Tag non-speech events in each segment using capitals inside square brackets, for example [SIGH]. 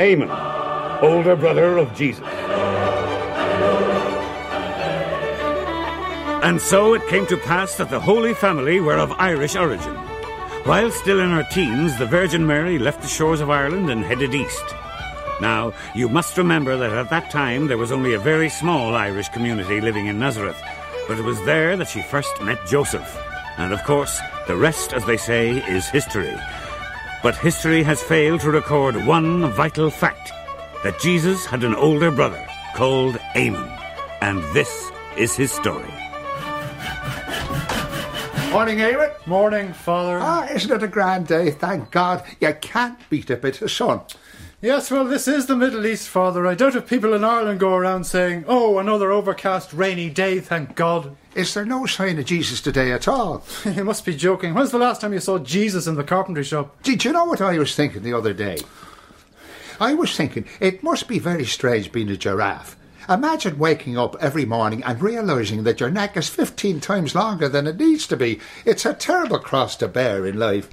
Amen, older brother of Jesus. And so it came to pass that the Holy Family were of Irish origin. While still in her teens, the Virgin Mary left the shores of Ireland and headed east. Now, you must remember that at that time there was only a very small Irish community living in Nazareth, but it was there that she first met Joseph. And of course, the rest, as they say, is history. But history has failed to record one vital fact that Jesus had an older brother called Eamon. And this is his story. Morning, Eamon. Morning, Father. Ah, isn't it a grand day? Thank God. You can't beat a bit of sun. Yes, well, this is the Middle East, Father. I doubt if people in Ireland go around saying, oh, another overcast, rainy day, thank God. Is there no sign of Jesus today at all? [LAUGHS] you must be joking. When's the last time you saw Jesus in the carpentry shop? Did you know what I was thinking the other day? I was thinking it must be very strange being a giraffe. Imagine waking up every morning and realizing that your neck is 15 times longer than it needs to be. It's a terrible cross to bear in life.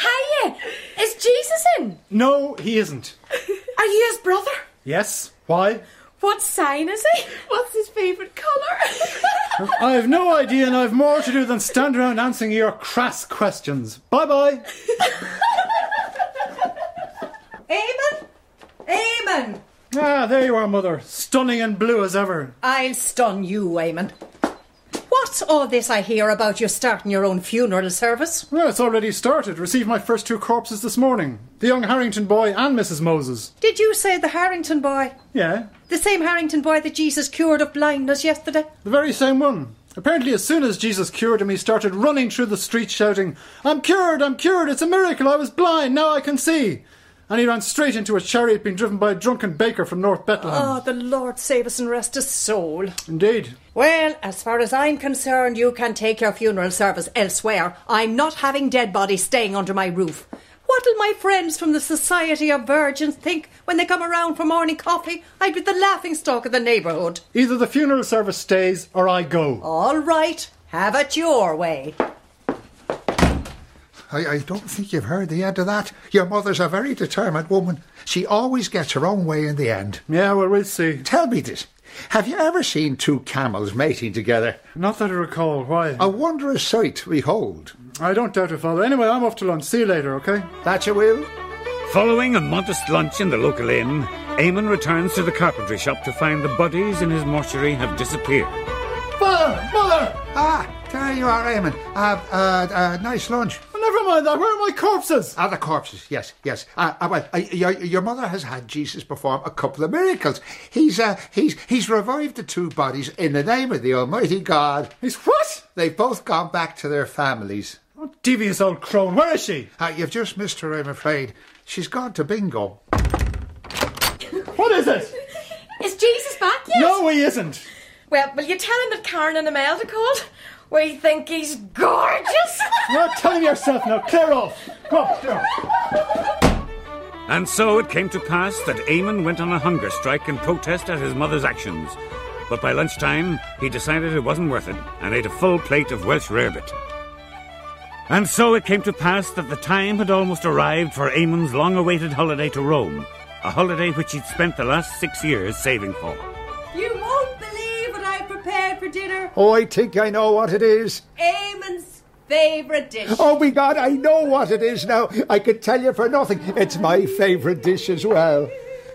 Hiya! Is Jesus in? No, he isn't. Are you his brother? Yes? Why? What sign is he? What's his favourite colour? [LAUGHS] I have no idea, and I've more to do than stand around answering your crass questions. Bye bye. [LAUGHS] Eamon? Eamon! Ah, there you are, Mother. Stunning and blue as ever. I'll stun you, Eamon. What's all this I hear about you starting your own funeral service? Well, it's already started. Received my first two corpses this morning. The young Harrington boy and Mrs. Moses. Did you say the Harrington boy? Yeah, The same Harrington boy that Jesus cured of blindness yesterday? the very same one. Apparently, as soon as Jesus cured him, he started running through the streets shouting, I'm cured, I'm cured, it's a miracle, I was blind, now I can see. And he ran straight into a chariot being driven by a drunken baker from North Bethlehem. Oh, the Lord save us and rest his soul. Indeed. Well, as far as I'm concerned, you can take your funeral service elsewhere. I'm not having dead bodies staying under my roof. What'll my friends from the Society of Virgins think when they come around for morning coffee? I'd be the laughing stock of the neighbourhood. Either the funeral service stays or I go. All right, have it your way. I, I don't think you've heard the end of that. Your mother's a very determined woman. She always gets her own way in the end. Yeah, well, we'll see. Tell me this. Have you ever seen two camels mating together? Not that I recall. Why? A wondrous sight to behold. I don't doubt it, Father. Anyway, I'm off to lunch. See you later, okay? That you will? Following a modest lunch in the local inn, Eamon returns to the carpentry shop to find the bodies in his mortuary have disappeared. Father! Mother! Ah, there you are, Eamon. Uh, uh, uh, nice lunch. Never mind that. Where are my corpses? Ah, the corpses. Yes, yes. Uh, uh, well, uh, your, your mother has had Jesus perform a couple of miracles. He's uh, he's he's revived the two bodies in the name of the Almighty God. He's what? They've both gone back to their families. Oh, devious old crone. Where is she? Uh, you've just missed her, I'm afraid. She's gone to bingo. What is it? Is Jesus back yet? No, he isn't. Well, will you tell him that Karen and Imelda called? We think he's gorgeous. [LAUGHS] You're telling yourself now. Clear off. Come on. down. And so it came to pass that Eamon went on a hunger strike in protest at his mother's actions. But by lunchtime, he decided it wasn't worth it and ate a full plate of Welsh rarebit. And so it came to pass that the time had almost arrived for Eamon's long awaited holiday to Rome, a holiday which he'd spent the last six years saving for. Dinner. Oh, I think I know what it is. Eamon's favourite dish. Oh, my God, I know what it is now. I could tell you for nothing. It's my favourite dish as well.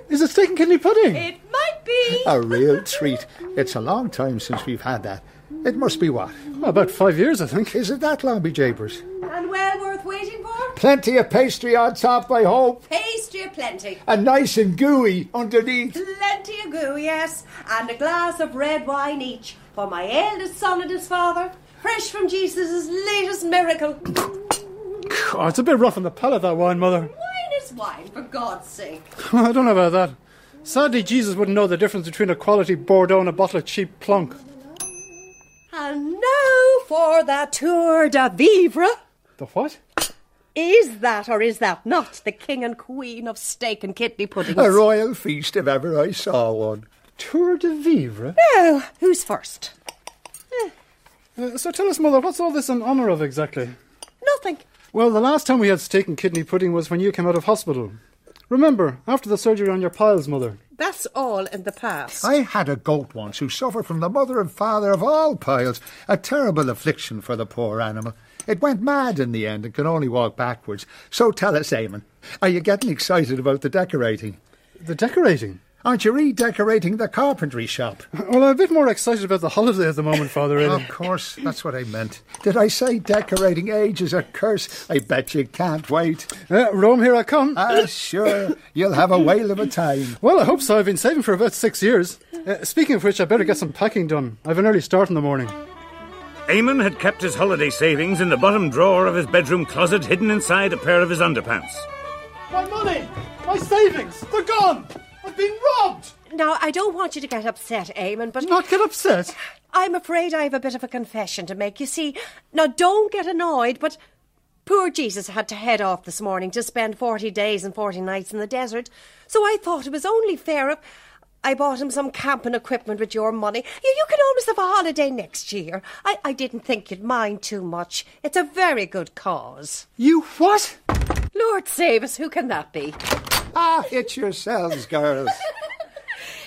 Is it steak and kidney pudding? It might be. A real treat. It's a long time since we've had that. It must be what? About five years, I think. Is it that long, be japers? And well worth waiting for? Plenty of pastry on top, I hope. Pastry plenty. And nice and gooey underneath. Plenty of goo, yes. And a glass of red wine each for my eldest son and his father. Fresh from Jesus' latest miracle. Oh, it's a bit rough on the palate, that wine, Mother. wine is wine, for God's sake. I don't know about that. Sadly, Jesus wouldn't know the difference between a quality Bordeaux and a bottle of cheap plunk. And now for the Tour de Vivre. The what? Is that or is that not the king and queen of steak and kidney puddings? A royal feast if ever I saw one. Tour de Vivre? Now, who's first? Uh, so tell us, Mother, what's all this in honour of exactly? Nothing. Well, the last time we had steak and kidney pudding was when you came out of hospital. Remember, after the surgery on your piles, mother. That's all in the past. I had a goat once who suffered from the mother and father of all piles, a terrible affliction for the poor animal. It went mad in the end and could only walk backwards. So tell us, Eamon, are you getting excited about the decorating? The decorating. Aren't you redecorating the carpentry shop? Well, I'm a bit more excited about the holiday at the moment, Father. Really. Of course, that's what I meant. Did I say decorating age is a curse? I bet you can't wait. Uh, Rome, here I come. Ah, sure, you'll have a whale of a time. Well, I hope so. I've been saving for about six years. Uh, speaking of which, I better get some packing done. I've an early start in the morning. Eamon had kept his holiday savings in the bottom drawer of his bedroom closet, hidden inside a pair of his underpants. My money! My savings! They're gone! I've been robbed! Now, I don't want you to get upset, Eamon, but Not get upset. I'm afraid I have a bit of a confession to make. You see, now don't get annoyed, but poor Jesus had to head off this morning to spend 40 days and 40 nights in the desert. So I thought it was only fair if I bought him some camping equipment with your money. You, you can always have a holiday next year. I, I didn't think you'd mind too much. It's a very good cause. You what? Lord save us, who can that be? Ah, it's yourselves, girls.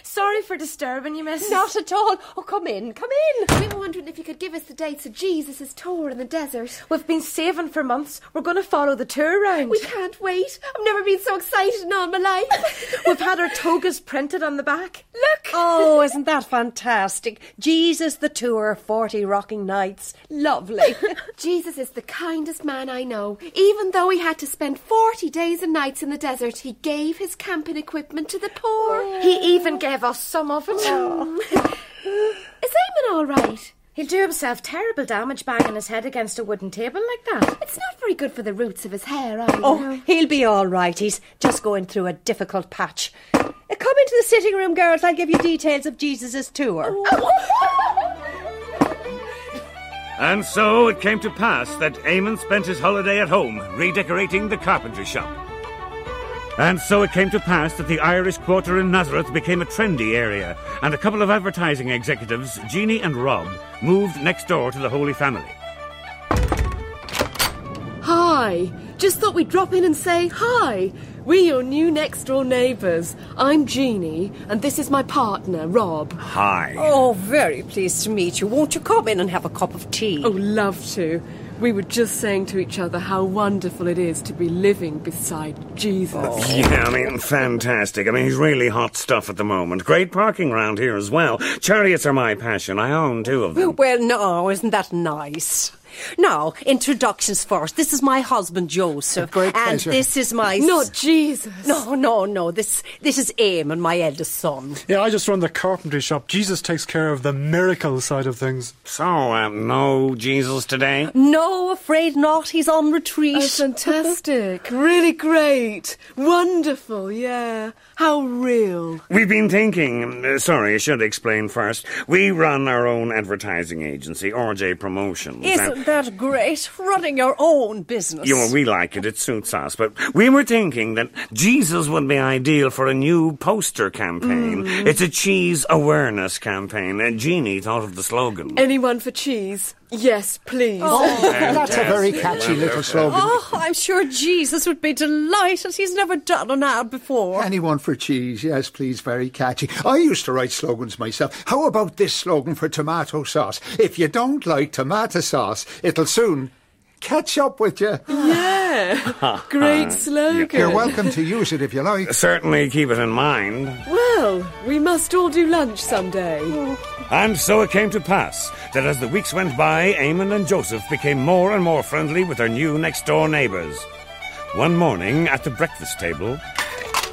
Sorry for disturbing you, Miss. Not at all. Oh, come in, come in. We were wondering if you could give us the dates of Jesus' tour in the desert. We've been saving for months. We're going to follow the tour round. We can't wait. I've never been so excited in all my life. [LAUGHS] We've had our togas printed on the back. Look! Oh, isn't that fantastic? Jesus the tour, 40 rocking nights. Lovely. [LAUGHS] Jesus is the kindest man I know. Even though he had to spend 40 days and nights in the desert, he gave his camping equipment to the poor. He even gave us some of it. [LAUGHS] Is Eamon all right? He'll do himself terrible damage banging his head against a wooden table like that. It's not very good for the roots of his hair, either. oh, he'll be all right. He's just going through a difficult patch. Uh, Come into the sitting room, girls. I'll give you details of Jesus's tour. [LAUGHS] And so it came to pass that Eamon spent his holiday at home, redecorating the carpentry shop. And so it came to pass that the Irish Quarter in Nazareth became a trendy area, and a couple of advertising executives, Jeannie and Rob, moved next door to the Holy Family. Hi. Just thought we'd drop in and say hi. We're your new next door neighbours. I'm Jeannie, and this is my partner, Rob. Hi. Oh, very pleased to meet you. Won't you come in and have a cup of tea? Oh, love to. We were just saying to each other how wonderful it is to be living beside Jesus. Oh. Yeah, I mean, fantastic. I mean, he's really hot stuff at the moment. Great parking round here as well. Chariots are my passion. I own two of them. Well, no, isn't that nice? Now, introductions first. This is my husband, Joseph. Great and pleasure. this is my... Not Jesus. No, no, no. This this is Eamon, my eldest son. Yeah, I just run the carpentry shop. Jesus takes care of the miracle side of things. So, uh, no Jesus today? No, afraid not. He's on retreat. Oh, fantastic. [LAUGHS] really great. Wonderful, yeah. How real. We've been thinking. uh, sorry, I should explain first. We run our own advertising agency, RJ Promotions. and- Isn't that great? Running your own business. Yeah, we like it. It suits us. But we were thinking that Jesus would be ideal for a new poster campaign. Mm. It's a cheese awareness campaign. And Jeannie thought of the slogan. Anyone for cheese? Yes, please. Oh, That's a very catchy little slogan. Oh, I'm sure Jesus would be delighted. He's never done an ad before. Anyone for cheese? Yes, please. Very catchy. I used to write slogans myself. How about this slogan for tomato sauce? If you don't like tomato sauce, it'll soon catch up with you. Yeah. [LAUGHS] Great [LAUGHS] slogan. You're welcome to use it if you like. Certainly keep it in mind. Well, we must all do lunch someday. And so it came to pass that as the weeks went by, Eamon and Joseph became more and more friendly with their new next door neighbours. One morning at the breakfast table,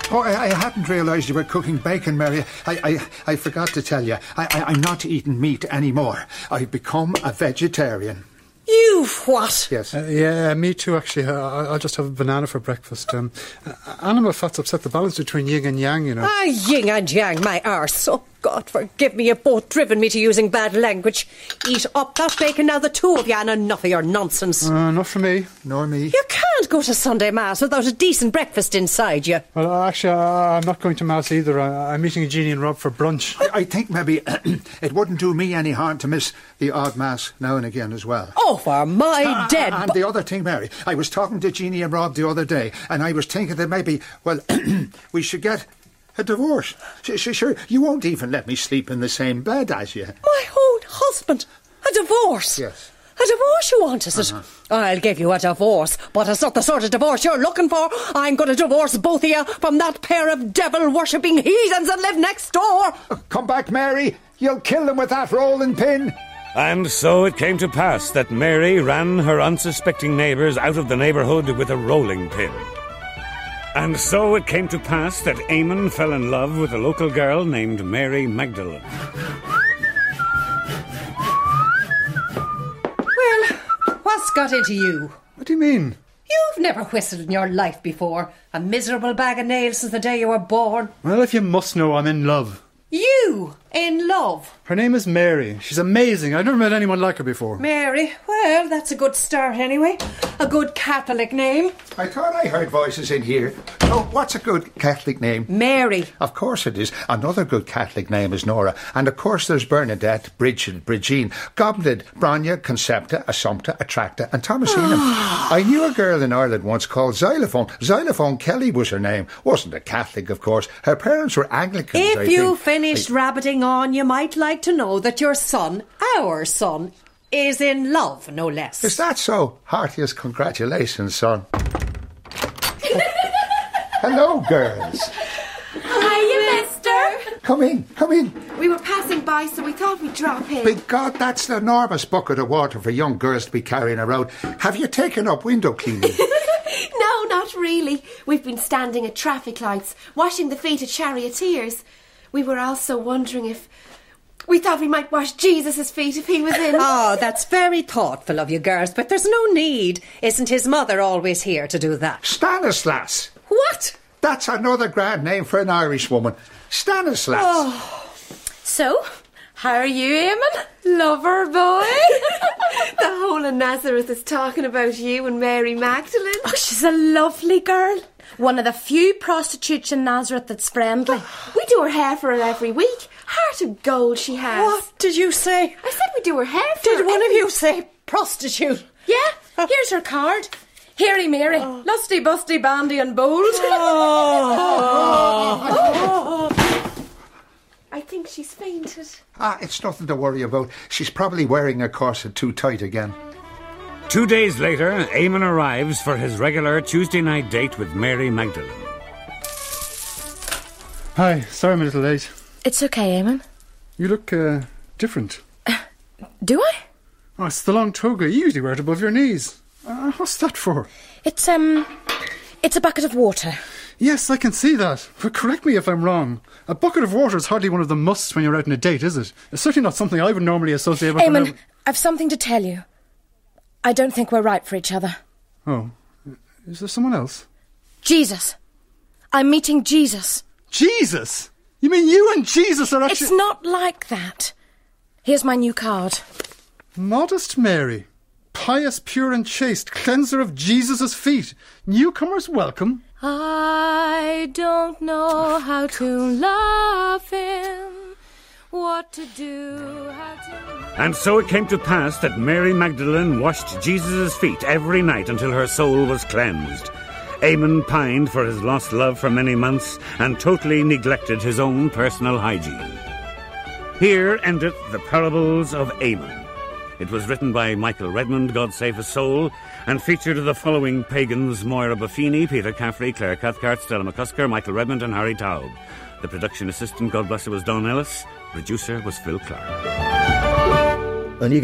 Oh, I, I hadn't realised you were cooking bacon, Mary. I, I, I forgot to tell you. I, I, I'm not eating meat anymore. I've become a vegetarian. You what? Yes. Uh, yeah, me too, actually. Uh, I- I'll just have a banana for breakfast. Um, uh, animal fats upset the balance between yin and yang, you know. Ah, yin and yang, my arse. Oh, God forgive me, you've both driven me to using bad language. Eat up that bacon now, the two of you, and enough of your nonsense. Uh, not for me. Nor me. You can't can't go to Sunday Mass without a decent breakfast inside you. Well, uh, actually, uh, I'm not going to Mass either. I, I'm meeting Jeannie and Rob for brunch. I, I think maybe [CLEARS THROAT] it wouldn't do me any harm to miss the odd mass now and again as well. Oh, for my Ah, dead. And bo- the other thing, Mary, I was talking to Jeannie and Rob the other day, and I was thinking that maybe, well, [CLEARS THROAT] we should get a divorce. Sh- Sure, you won't even let me sleep in the same bed as you. my own husband. A divorce. Yes. A divorce you want, is it? Uh-huh. I'll give you a divorce, but it's not the sort of divorce you're looking for. I'm going to divorce both of you from that pair of devil worshipping heathens that live next door. Come back, Mary. You'll kill them with that rolling pin. And so it came to pass that Mary ran her unsuspecting neighbours out of the neighbourhood with a rolling pin. And so it came to pass that Eamon fell in love with a local girl named Mary Magdalene. Well, what's got into you? What do you mean? You've never whistled in your life before. A miserable bag of nails since the day you were born. Well, if you must know, I'm in love. You in love. Her name is Mary. She's amazing. I've never met anyone like her before. Mary, well, that's a good start anyway. A good Catholic name. I thought I heard voices in here. Oh, what's a good Catholic name? Mary. Of course it is. Another good Catholic name is Nora. And of course there's Bernadette, Bridget, Brigine, Goblet, Bronya, Concepta, Assumpta, Attracta, and Thomasina. Ah. I knew a girl in Ireland once called Xylophone. Xylophone Kelly was her name. Wasn't a Catholic, of course. Her parents were Anglicans. I If you think. finished rabbiting on, you might like to know that your son, our son, is in love, no less. Is that so? Heartiest congratulations, son. [LAUGHS] Hello, girls. Hiya, mister. Come in, come in. We were passing by, so we thought we'd drop in. Big God, that's an enormous bucket of water for young girls to be carrying around. Have you taken up window cleaning? [LAUGHS] no, not really. We've been standing at traffic lights, washing the feet of charioteers. We were also wondering if. We thought we might wash Jesus' feet if he was in. Oh, [LAUGHS] that's very thoughtful of you girls, but there's no need. Isn't his mother always here to do that? Stanislas. What? That's another grand name for an Irish woman. Stanislas. Oh. So, how are you, Eamon? Lover boy? [LAUGHS] the whole of Nazareth is talking about you and Mary Magdalene. Oh, she's a lovely girl. One of the few prostitutes in Nazareth that's friendly. We do her hair for her every week. Heart of gold she has. What did you say? I said we do her hair for Did her one of you say prostitute? Yeah, here's her card. Here, Mary. Lusty, busty, bandy, and bold. [LAUGHS] I think she's fainted. Ah, it's nothing to worry about. She's probably wearing a corset too tight again. Two days later, Eamon arrives for his regular Tuesday night date with Mary Magdalene. Hi, sorry I'm a little late. It's okay, Eamon. You look uh, different. Do I? Oh, it's the long toga you usually wear it above your knees. Uh, what's that for? It's, um, it's a bucket of water. Yes, I can see that. But correct me if I'm wrong. A bucket of water is hardly one of the musts when you're out on a date, is it? It's certainly not something I would normally associate with. Eamon, I've something to tell you. I don't think we're right for each other. Oh, is there someone else? Jesus. I'm meeting Jesus. Jesus! You mean you and Jesus are actually. It's not like that. Here's my new card. Modest Mary, pious, pure, and chaste, cleanser of Jesus' feet. Newcomers welcome. I don't know how to love him, what to do, to. And so it came to pass that Mary Magdalene washed Jesus' feet every night until her soul was cleansed. Eamon pined for his lost love for many months and totally neglected his own personal hygiene. Here endeth the Parables of Eamon. It was written by Michael Redmond, God save his soul, and featured the following pagans Moira Buffini, Peter Caffrey, Claire Cathcart, Stella McCusker, Michael Redmond, and Harry Towb. The production assistant, God bless her, was Don Ellis. Producer was Phil Clark. And you